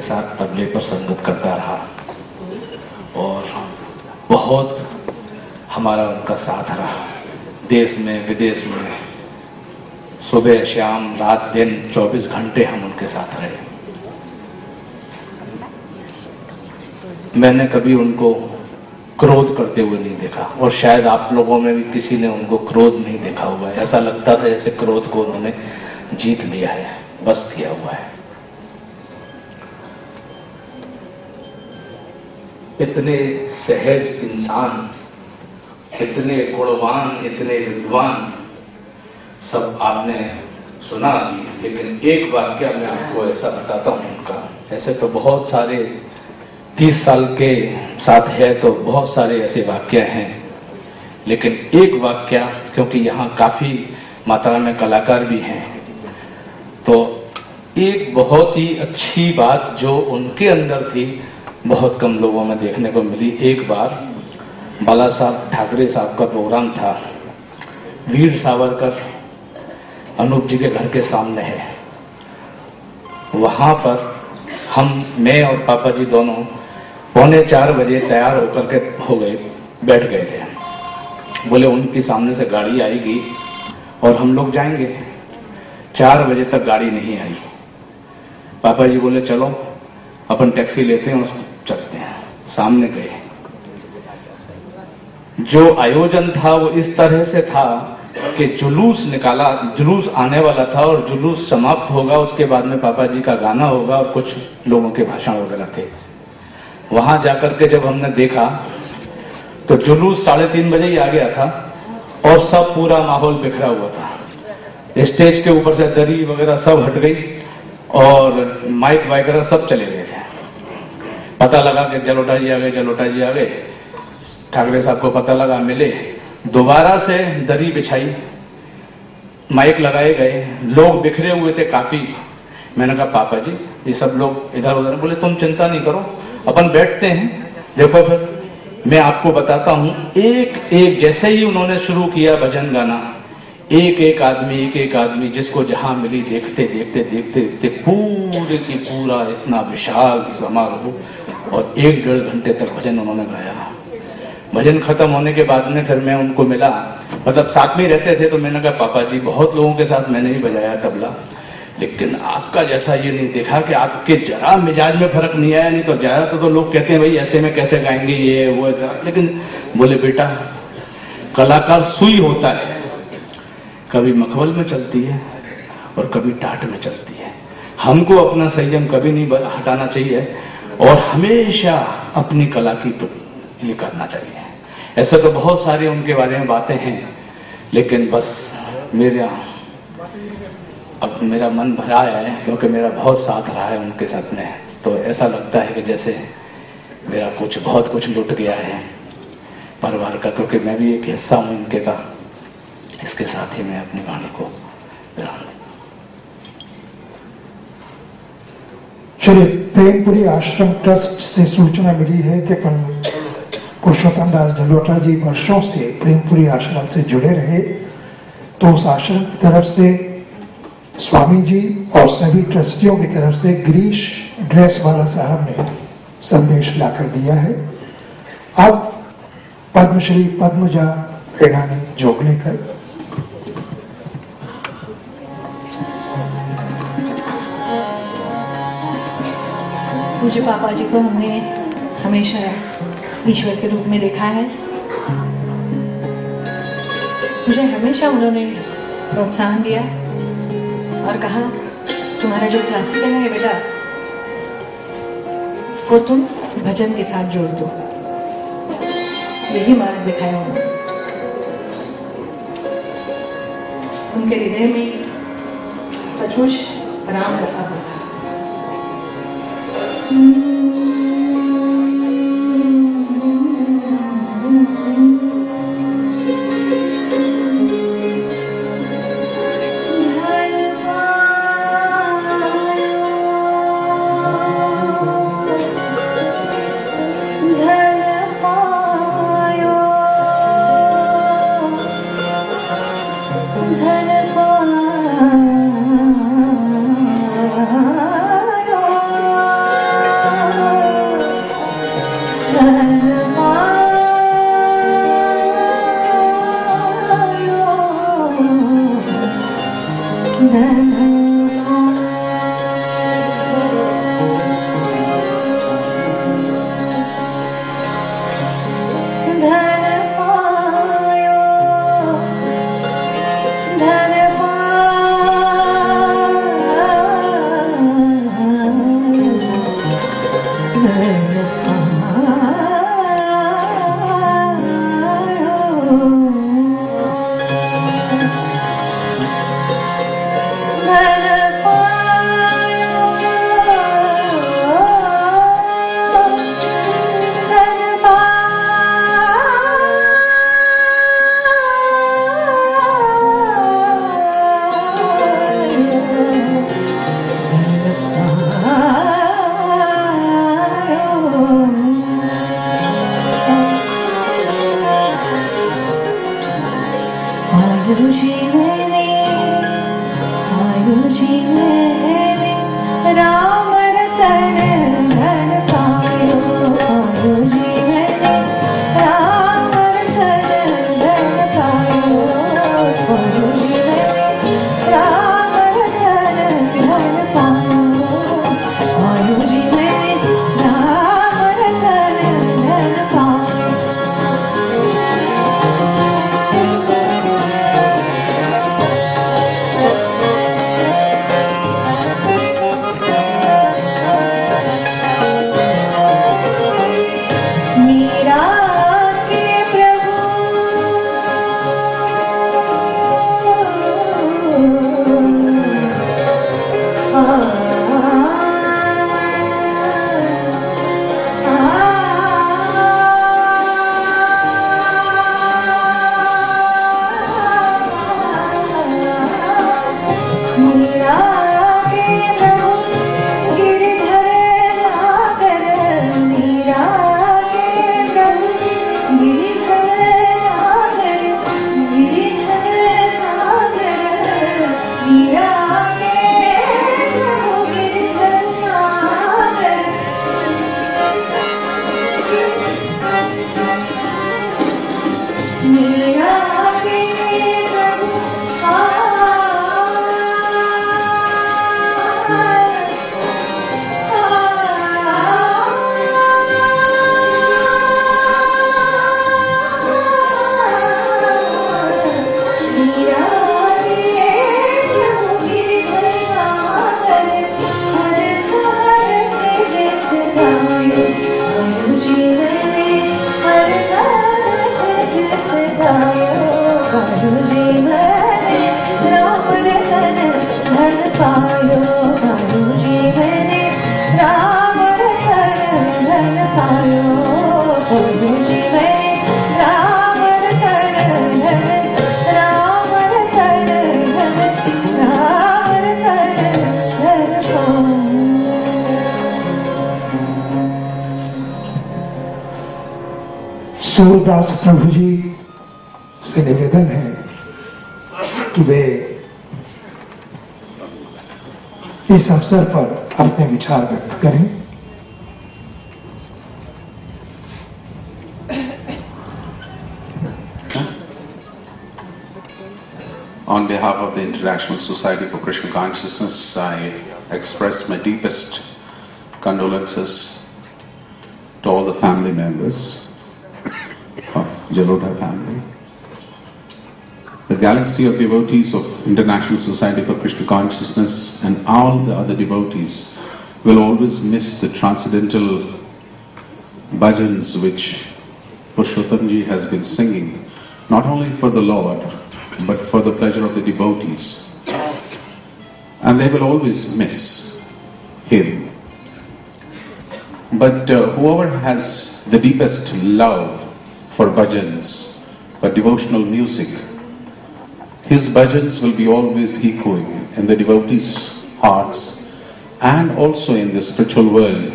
साथ तबले पर संगत करता रहा। और बहुत हमारा उनका साथ रहा। देश में, विदेश में सुबह, शाम, रात, दिन 24 घंटे हम उनके साथ रहे। मैंने कभी उनको क्रोध करते हुए नहीं देखा। और शायद आप लोगों में भी किसी ने उनको क्रोध नहीं देखा हुआ है ऐसा लगता था जैसे क्रोध को उन्होंने जीत लिया है, बस किया हुआ है। इतने सहज इंसान, इतने गुणवान, इतने विद्वान, सब आपने सुना अभी लेकिन एक वाक्य मैं आपको ऐसा बताता हूँ उनका। ऐसे तो बहुत सारे तीस साल के साथ है तो बहुत सारे ऐसे वाक्य हैं। लेकिन एक वाक्य, क्योंकि यहाँ काफ़ी मात्रा में कलाकार भी हैं तो एक बहुत ही अच्छी बात जो उनके अंदर थी बहुत कम लोगों में देखने को मिली। एक बार बाला साहब, ठाकरे साहब का प्रोग्राम था। वीर सावरकर अनूप जी के घर के सामने है। वहाँ पर हम, मैं और पापा जी दोनों पौने चार बजे तैयार होकर के हो गए, बैठ गए थे। बोले, उनके सामने से गाड़ी आएगी और हम लोग जाएँगे। चार बजे तक गाड़ी नहीं आई। पापा जी बोले, चलो, अपन टैक्सी लेते हैं और चलते हैं। सामने गए। जो आयोजन था वो इस तरह से था कि जुलूस निकाला, जुलूस आने वाला था और जुलूस समाप्त होगा, उसके बाद में पापा जी का गाना होगा और कुछ लोगों के भाषण वगैरह थे। वहाँ जाकर के जब हमने देखा तो जुलूस साढ़े तीन बजे ही आ गया था और सब पूरा माहौल बिखरा हुआ था। स्टेज के ऊपर से दरी वगैरह सब हट गई और माइक वगैरह सब चले गए थे। पता लगा कि जलोटा जी आ गए जलोटा जी आ गए। ठाकरे साहब को पता लगा, मिले। दोबारा से दरी बिछाई। माइक लगाए गए। लोग बिखरे हुए थे काफ़ी। मैंने कहा, पापा जी, ये सब लोग इधर उधर बोले, तुम चिंता नहीं करो। अपन बैठते हैं। देखो फिर, मैं आपको बताता हूँ एक एक जैसे ही उन्होंने शुरू किया भजन गाना एक एक आदमी एक एक आदमी जिसको जहाँ मिली देखते देखते देखते देखते पूरे की पूरा इतना विशाल समारोह और एक डेढ़ घंटे तक भजन उन्होंने गाया। भजन खत्म होने के बाद में फिर मैं उनको मिला। मतलब साथ में रहते थे तो मैंने कहा पापा जी बहुत लोगों के साथ मैंने ही बजाया तबला। लेकिन आपका जैसा ये नहीं देखा कि आपके जरा मिजाज में फ़र्क नहीं आया नहीं तो ज़्यादा तो, लोग कहते हैं भाई ऐसे में कैसे गाएँगे ये वो लेकिन बोले बेटा कलाकार सुई होता है कभी मखबल में चलती है और कभी टाट में चलती है। हमको अपना संयम कभी नहीं हटाना चाहिए। और हमेशा अपनी कला की ये करना चाहिए। ऐसे तो बहुत सारे उनके बारे में बातें हैं, लेकिन बस मेरा अब मेरा मन भरा है, क्योंकि मेरा बहुत साथ रहा है उनके साथ में। तो ऐसा लगता है कि जैसे मेरा कुछ, बहुत कुछ लुट गया है परिवार का, क्योंकि मैं भी एक हिस्सा हूँ इनके का। इसके साथ ही मैं अपनी वाणी को विराम श्री प्रेमपुरी आश्रम ट्रस्ट से सूचना मिली है कि पुरुषोत्तम दास जलोटा जी वर्षों से प्रेमपुरी आश्रम से जुड़े रहे। तो उस आश्रम की तरफ़ से स्वामी जी और सभी ट्रस्टियों की तरफ़ से गिरीश ड्रेस वाला साहब ने संदेश लाकर दिया है। अब पद्मश्री पद्मजा रेणानी जोगलेकर मुझे पापा जी को हमने हमेशा ईश्वर के रूप में देखा है। मुझे हमेशा उन्होंने प्रोत्साहन दिया और कहा, तुम्हारा जो क्लासिकल है बेटा वो तुम भजन के साथ जोड़ दो। यही मार्ग दिखाया उन्होंने। उनके हृदय में सचमुच राम रसा था। Mm-hmm. 啊 सूरदास प्रभु जी से निवेदन है कि वे इस अवसर पर अपने विचार व्यक्त करें On behalf of the International Society for Krishna Consciousness, I express my deepest condolences to all the family members of Jalota family. The galaxy of devotees of International Society for Krishna Consciousness and all the other devotees will always miss the transcendental bhajans which Purushottamji has been singing, not only for the Lord, but for the pleasure of the devotees. And they will always miss him. But uh, whoever has the deepest love for bhajans, for devotional music, his bhajans will be always echoing in the devotees' hearts and also in the spiritual world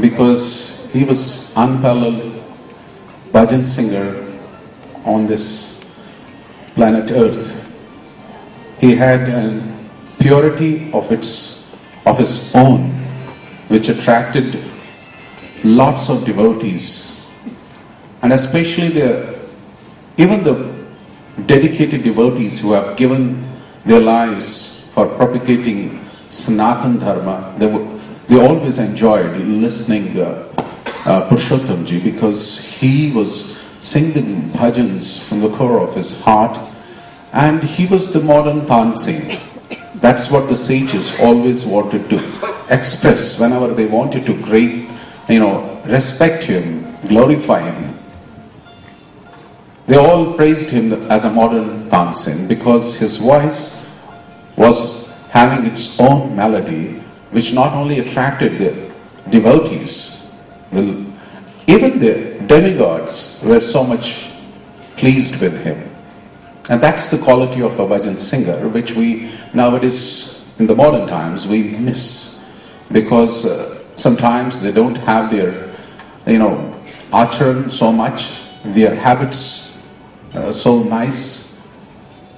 because he was unparalleled bhajan singer on this planet Earth. He had a purity of its of his own, which attracted lots of devotees, and especially the even the dedicated devotees who have given their lives for propagating Sanatan Dharma. They, were, they always enjoyed listening uh, uh, Purushottamji because he was singing bhajans from the core of his heart and he was the modern Tansing. That's what the sages always wanted to express whenever they wanted to great, you know, respect him, glorify him. They all praised him as a modern Tansen because his voice was having its own melody, which not only attracted the devotees, even the demigods were so much pleased with him. And that's the quality of a bhajan singer, which we nowadays, in the modern times, we miss because uh, sometimes they don't have their, you know, acharan so much, their habits uh, so nice,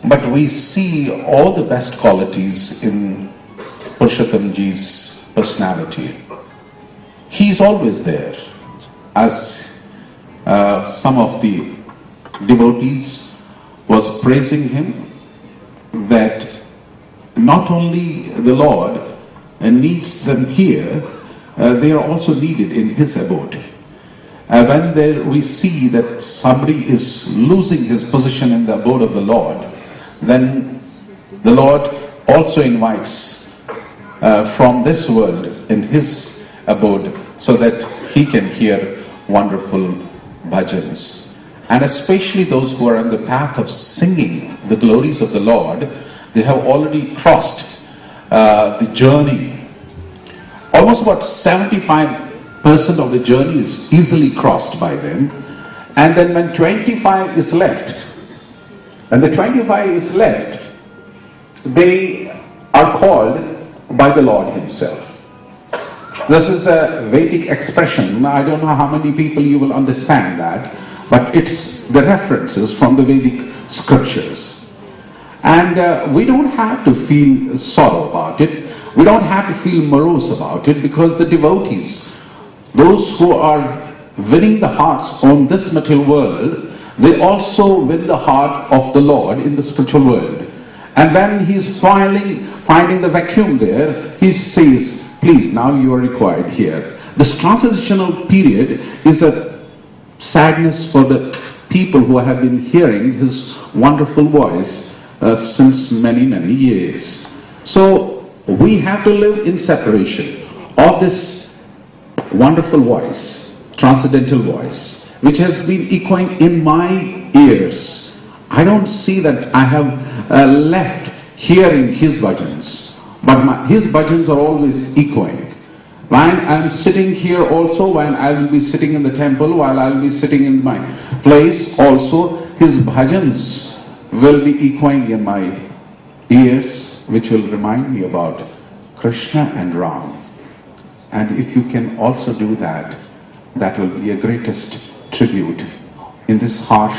but we see all the best qualities in Purushottamji's personality. He's always there, as uh, some of the devotees was praising him that not only the Lord uh, needs them here, uh, they are also needed in his abode. Uh, when there we see that somebody is losing his position in the abode of the Lord, then the Lord also invites uh, from this world in his abode so that he can hear wonderful bhajans. And especially those who are on the path of singing the glories of the Lord, they have already crossed uh, the journey. Almost about 75% of the journey is easily crossed by them. And then when 25 is left, when the 25 is left, they are called by the Lord Himself. This is a Vedic expression. I don't know how many people you will understand that, but it's the references from the Vedic scriptures. And uh, we don't have to feel sorrow about it. We don't have to feel morose about it because the devotees, those who are winning the hearts on this material world, they also win the heart of the Lord in the spiritual world. And when he's finally finding the vacuum there, he says, please, now you are required here. This transitional period is a sadness for the people who have been hearing his wonderful voice uh, since many, many years. So we have to live in separation of this wonderful voice, transcendental voice, which has been echoing in my ears. I don't see that I have uh, left hearing his bhajans, but my, his bhajans are always echoing. When I'm sitting here also, when I will be sitting in the temple, while I will be sitting in my place also, his bhajans will be echoing in my ears, which will remind me about Krishna and Ram. And if you can also do that, that will be a greatest tribute in this harsh